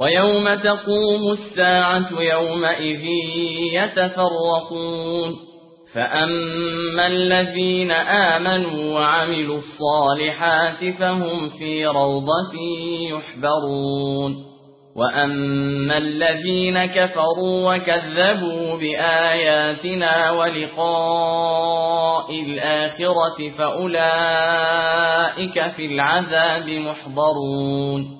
ويوم تقوم الساعة يومئذ يتفرقون. فأما الذين آمنوا وعملوا الصالحات فهم في روضة يحبرون. وأما الذين كفروا وكذبوا بآياتنا ولقاء الآخرة فأولئك في العذاب محضرون.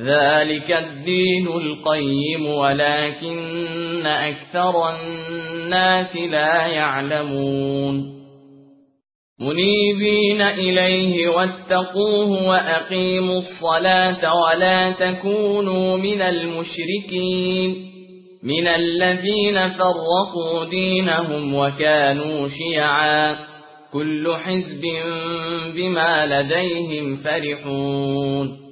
ذلك الدين القيم ولكن أكثر الناس لا يعلمون. منيبين إليه واتقوه وأقيموا الصلاة ولا تكونوا من المشركين. من الذين فرقوا دينهم وكانوا شيعا. كل حزب بما لديهم فرحون.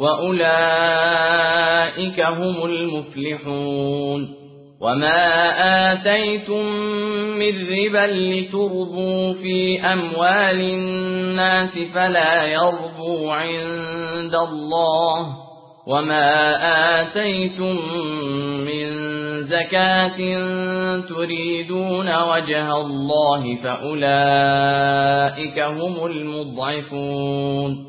وأولئك هم المفلحون وما آتيتم من ربا لتربوا في أموال الناس فلا يربو عند الله وما آتيتم من زكاة تريدون وجه الله فأولئك هم المضعفون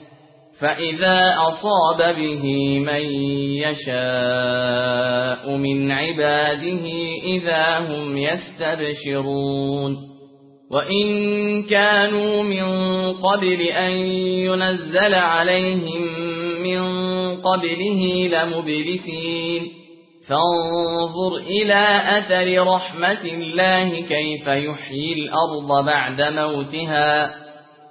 فإذا أصاب به من يشاء من عباده إذا هم يستبشرون وإن كانوا من قبل أن ينزل عليهم من قبله لمبلسين فانظر إلى أثر رحمة الله كيف يحيي الأرض بعد موتها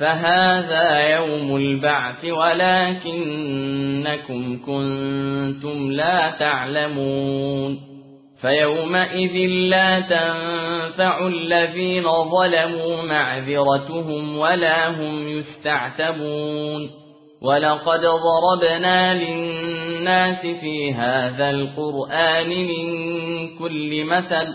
فهذا يوم البعث ولكنكم كنتم لا تعلمون فيومئذ لا تنفع الذين ظلموا معذرتهم ولا هم يستعتبون ولقد ضربنا للناس في هذا القرآن من كل مثل